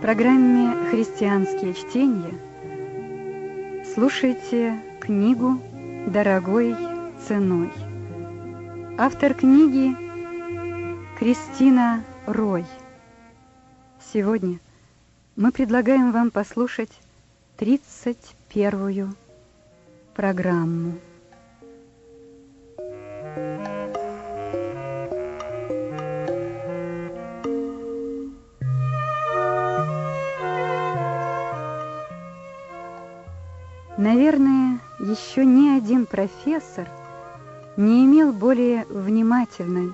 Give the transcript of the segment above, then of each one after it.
Программе «Христианские чтения» слушайте книгу «Дорогой ценой». Автор книги Кристина Рой. Сегодня мы предлагаем вам послушать 31-ю программу. Еще ни один профессор не имел более внимательной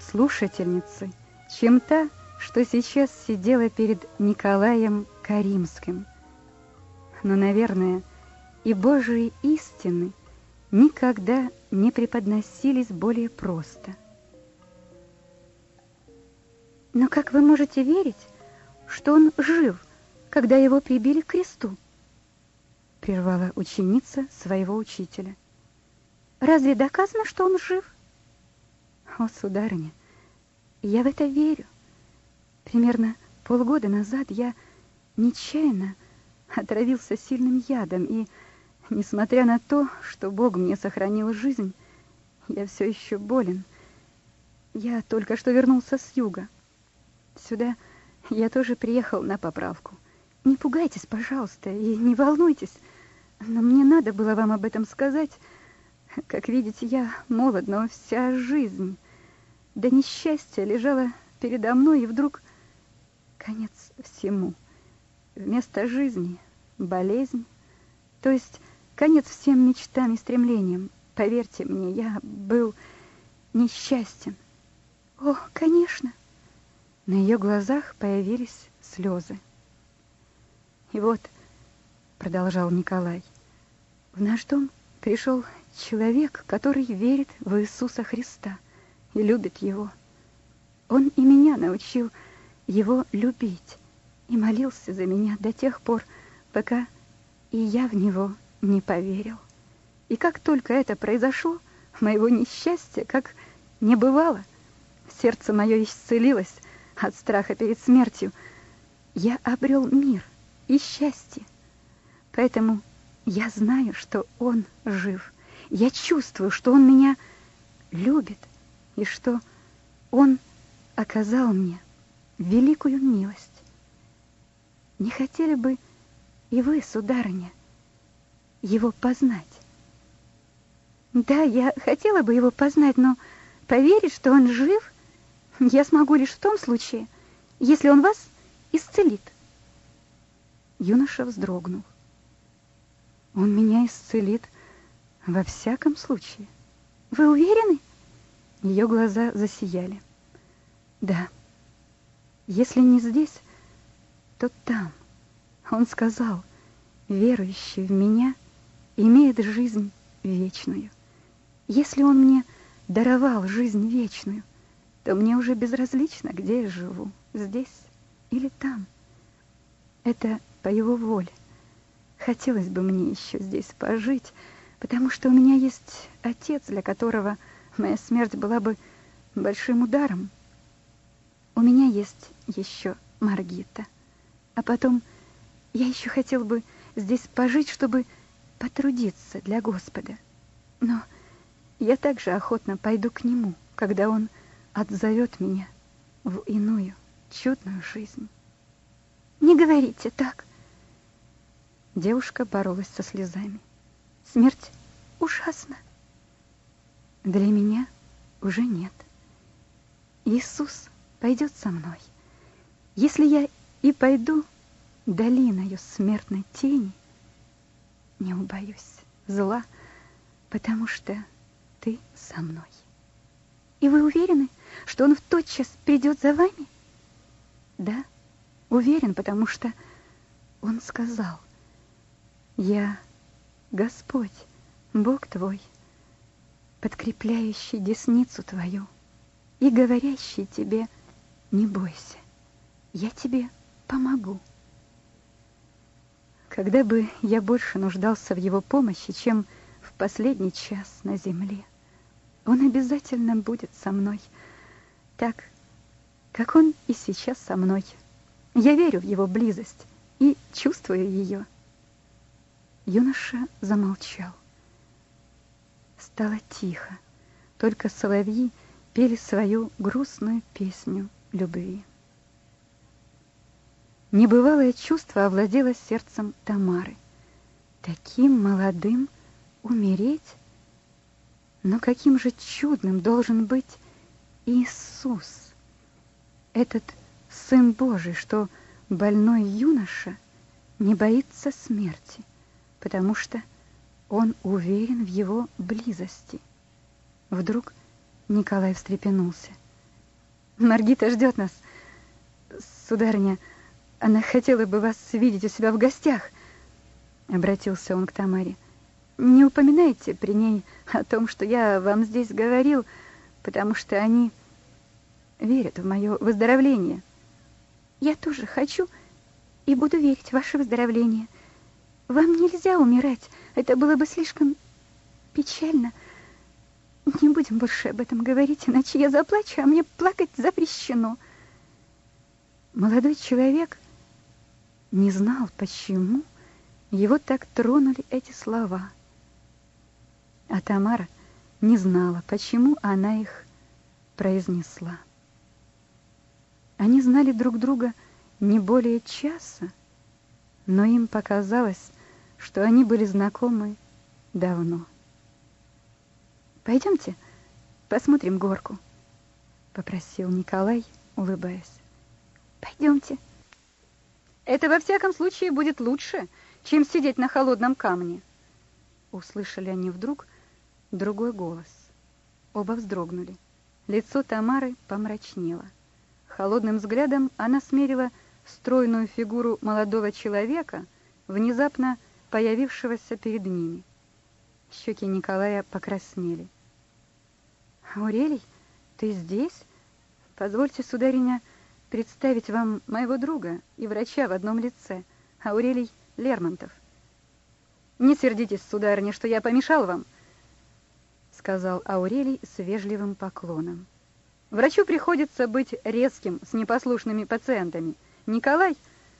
слушательницы, чем та, что сейчас сидела перед Николаем Каримским. Но, наверное, и Божьи истины никогда не преподносились более просто. Но как вы можете верить, что он жив, когда его прибили к кресту? Прервала ученица своего учителя. Разве доказано, что он жив? О, сударыня, я в это верю. Примерно полгода назад я нечаянно отравился сильным ядом, и, несмотря на то, что Бог мне сохранил жизнь, я все еще болен. Я только что вернулся с юга. Сюда я тоже приехал на поправку. Не пугайтесь, пожалуйста, и не волнуйтесь. Но мне надо было вам об этом сказать. Как видите, я молод, но вся жизнь до несчастья лежала передо мной, и вдруг конец всему. Вместо жизни болезнь, то есть конец всем мечтам и стремлениям. Поверьте мне, я был несчастен. О, конечно. На ее глазах появились слезы. И вот, продолжал Николай, в наш дом пришел человек, который верит в Иисуса Христа и любит Его. Он и меня научил Его любить и молился за меня до тех пор, пока и я в Него не поверил. И как только это произошло, моего несчастья, как не бывало, сердце мое исцелилось от страха перед смертью. Я обрел мир и счастье. Поэтому я знаю, что он жив. Я чувствую, что он меня любит и что он оказал мне великую милость. Не хотели бы и вы, сударыня, его познать? Да, я хотела бы его познать, но поверить, что он жив, я смогу лишь в том случае, если он вас исцелит. Юноша вздрогнул. Он меня исцелит во всяком случае. Вы уверены? Ее глаза засияли. Да. Если не здесь, то там. Он сказал, верующий в меня имеет жизнь вечную. Если он мне даровал жизнь вечную, то мне уже безразлично, где я живу, здесь или там. Это по его воле. Хотелось бы мне еще здесь пожить, потому что у меня есть отец, для которого моя смерть была бы большим ударом. У меня есть еще Маргита. А потом я еще хотел бы здесь пожить, чтобы потрудиться для Господа. Но я также охотно пойду к Нему, когда Он отзовет меня в иную чудную жизнь. Не говорите так. Девушка боролась со слезами. Смерть ужасна. Для меня уже нет. Иисус пойдет со мной. Если я и пойду долиною смертной тени, не убоюсь зла, потому что ты со мной. И вы уверены, что он в тот час придет за вами? Да, уверен, потому что он сказал — я Господь, Бог твой, подкрепляющий десницу твою и говорящий тебе, не бойся, я тебе помогу. Когда бы я больше нуждался в его помощи, чем в последний час на земле, он обязательно будет со мной, так, как он и сейчас со мной, Я верю в его близость и чувствую ее. Юноша замолчал. Стало тихо, только соловьи пели свою грустную песню любви. Небывалое чувство овладело сердцем Тамары. Таким молодым умереть? Но каким же чудным должен быть Иисус, этот Сын Божий, что больной юноша не боится смерти, потому что он уверен в его близости. Вдруг Николай встрепенулся. «Маргита ждет нас, сударыня», она хотела бы вас видеть у себя в гостях, обратился он к Тамаре. Не упоминайте при ней о том, что я вам здесь говорил, потому что они верят в мое выздоровление. Я тоже хочу и буду верить в ваше выздоровление. Вам нельзя умирать, это было бы слишком печально. Не будем больше об этом говорить, иначе я заплачу, а мне плакать запрещено. Молодой человек не знал, почему его так тронули эти слова. А Тамара не знала, почему она их произнесла. Они знали друг друга не более часа, но им показалось, что они были знакомы давно. «Пойдемте, посмотрим горку», — попросил Николай, улыбаясь. «Пойдемте», это во всяком случае будет лучше, чем сидеть на холодном камне. Услышали они вдруг другой голос. Оба вздрогнули. Лицо Тамары помрачнело. Холодным взглядом она смерила стройную фигуру молодого человека, внезапно появившегося перед ними. Щеки Николая покраснели. «Аурелий, ты здесь? Позвольте, судариня, — представить вам моего друга и врача в одном лице, Аурелий Лермонтов. Не сердитесь, сударыня, что я помешал вам, сказал Аурелий с вежливым поклоном. Врачу приходится быть резким с непослушными пациентами. Николай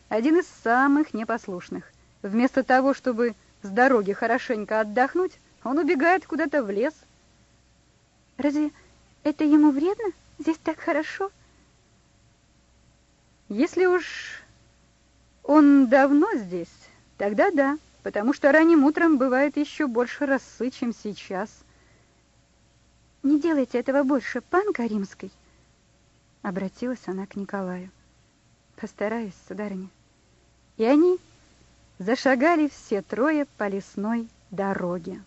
один из самых непослушных. Вместо того, чтобы с дороги хорошенько отдохнуть, он убегает куда-то в лес. Разве это ему вредно? Здесь так хорошо. Если уж он давно здесь, тогда да, потому что ранним утром бывает еще больше росы, чем сейчас. Не делайте этого больше, пан Каримский. Обратилась она к Николаю. Постараюсь, сударыня. И они зашагали все трое по лесной дороге.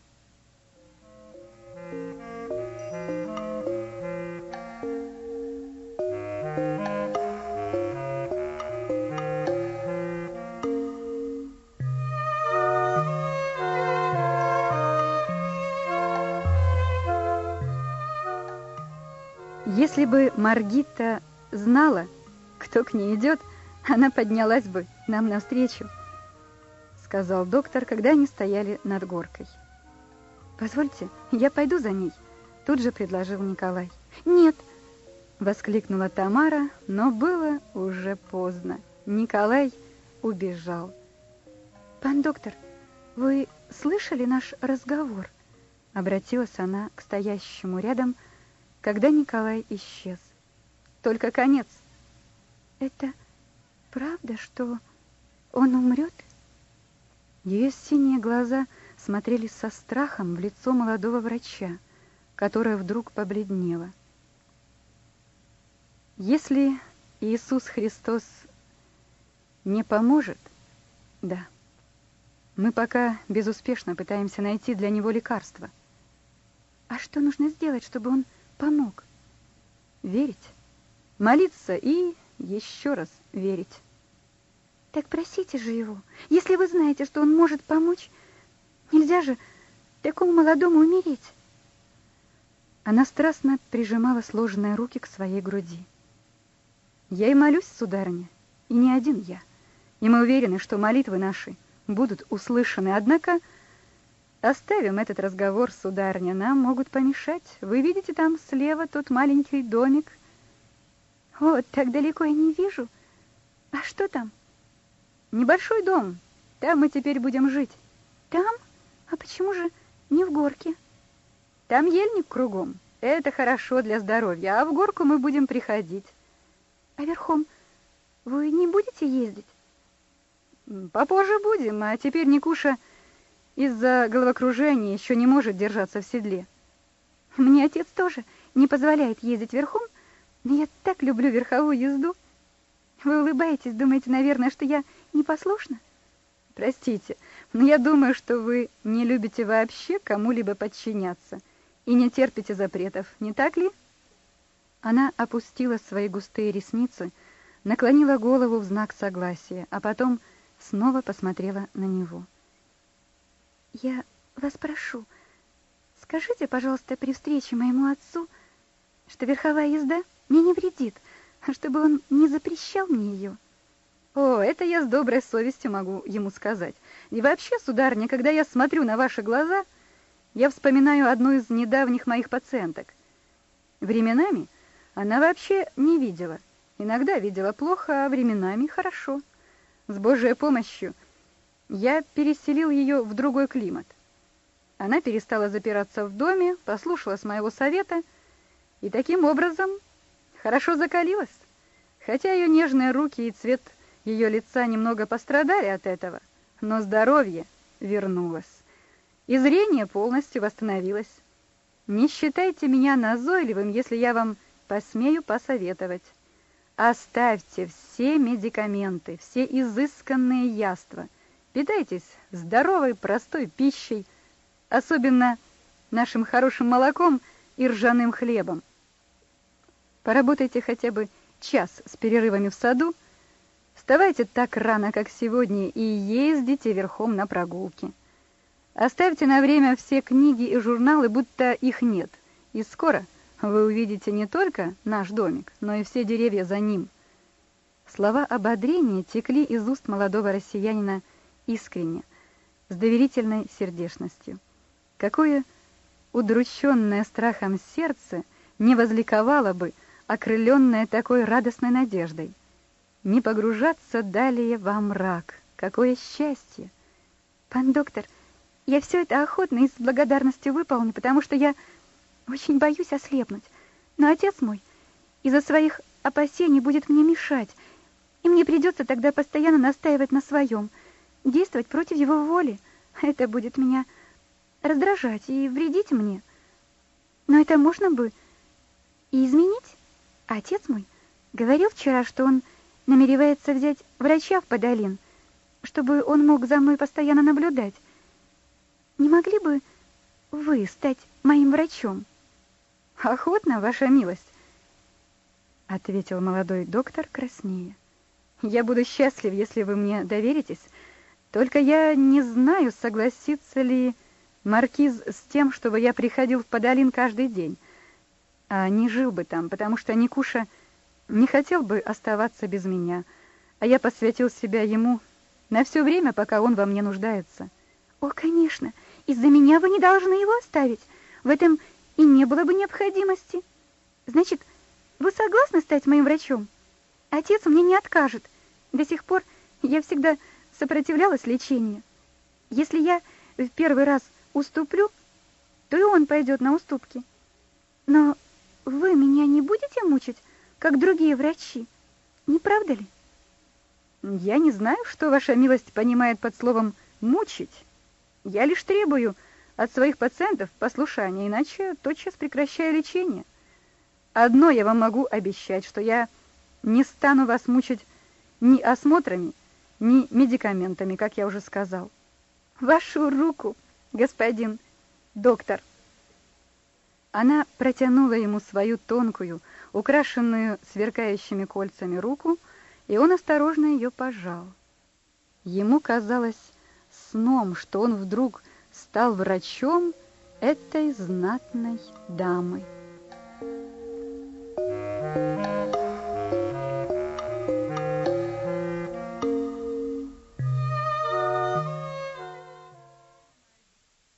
Если бы Маргита знала, кто к ней идет, она поднялась бы нам навстречу, сказал доктор, когда они стояли над горкой. Позвольте, я пойду за ней, тут же предложил Николай. Нет, воскликнула Тамара, но было уже поздно. Николай убежал. Пан доктор, вы слышали наш разговор? Обратилась она к стоящему рядом когда Николай исчез. Только конец. Это правда, что он умрет? Ее синие глаза смотрели со страхом в лицо молодого врача, которое вдруг побледнело. Если Иисус Христос не поможет, да, мы пока безуспешно пытаемся найти для него лекарство. А что нужно сделать, чтобы он помог. Верить, молиться и еще раз верить. Так просите же его. Если вы знаете, что он может помочь, нельзя же такому молодому умереть. Она страстно прижимала сложенные руки к своей груди. Я и молюсь, сударыня, и не один я. И мы уверены, что молитвы наши будут услышаны. Однако Оставим этот разговор, сударня, нам могут помешать. Вы видите там слева тот маленький домик? О, так далеко я не вижу. А что там? Небольшой дом. Там мы теперь будем жить. Там? А почему же не в горке? Там ельник кругом. Это хорошо для здоровья, а в горку мы будем приходить. А верхом вы не будете ездить? Попозже будем, а теперь Никуша из-за головокружения еще не может держаться в седле. Мне отец тоже не позволяет ездить верхом, я так люблю верховую езду. Вы улыбаетесь, думаете, наверное, что я непослушна? Простите, но я думаю, что вы не любите вообще кому-либо подчиняться и не терпите запретов, не так ли? Она опустила свои густые ресницы, наклонила голову в знак согласия, а потом снова посмотрела на него. Я вас прошу, скажите, пожалуйста, при встрече моему отцу, что верховая езда мне не вредит, чтобы он не запрещал мне ее. О, это я с доброй совестью могу ему сказать. И вообще, сударыня, когда я смотрю на ваши глаза, я вспоминаю одну из недавних моих пациенток. Временами она вообще не видела. Иногда видела плохо, а временами хорошо. С Божьей помощью я переселил ее в другой климат. Она перестала запираться в доме, послушалась моего совета и таким образом хорошо закалилась. Хотя ее нежные руки и цвет ее лица немного пострадали от этого, но здоровье вернулось. И зрение полностью восстановилось. Не считайте меня назойливым, если я вам посмею посоветовать. Оставьте все медикаменты, все изысканные яства. Питайтесь здоровой, простой пищей, особенно нашим хорошим молоком и ржаным хлебом. Поработайте хотя бы час с перерывами в саду, вставайте так рано, как сегодня, и ездите верхом на прогулки. Оставьте на время все книги и журналы, будто их нет, и скоро вы увидите не только наш домик, но и все деревья за ним. Слова ободрения текли из уст молодого россиянина искренне, с доверительной сердечностью. Какое удрученное страхом сердце не возликовало бы, окрыленная такой радостной надеждой. Не погружаться далее во мрак. Какое счастье! Пан доктор, я все это охотно и с благодарностью выполню, потому что я очень боюсь ослепнуть. Но отец мой из-за своих опасений будет мне мешать, и мне придется тогда постоянно настаивать на своем, действовать против его воли. Это будет меня раздражать и вредить мне. Но это можно бы и изменить. Отец мой говорил вчера, что он намеревается взять врача в Подолин, чтобы он мог за мной постоянно наблюдать. Не могли бы вы стать моим врачом? Охотно, ваша милость, ответил молодой доктор краснея. Я буду счастлив, если вы мне доверитесь. Только я не знаю, согласится ли маркиз с тем, чтобы я приходил в Подолин каждый день а не жил бы там, потому что Никуша не хотел бы оставаться без меня, а я посвятил себя ему на все время, пока он во мне нуждается. О, конечно, из-за меня вы не должны его оставить. В этом и не было бы необходимости. Значит, вы согласны стать моим врачом? Отец мне не откажет. До сих пор я всегда сопротивлялась лечению. Если я в первый раз уступлю, то и он пойдет на уступки. Но вы меня не будете мучить, как другие врачи, не правда ли? Я не знаю, что ваша милость понимает под словом «мучить». Я лишь требую от своих пациентов послушания, иначе тотчас прекращаю лечение. Одно я вам могу обещать, что я не стану вас мучить ни осмотрами, ни медикаментами, как я уже сказал. Вашу руку, господин доктор. Она протянула ему свою тонкую, украшенную сверкающими кольцами руку, и он осторожно ее пожал. Ему казалось сном, что он вдруг стал врачом этой знатной дамы.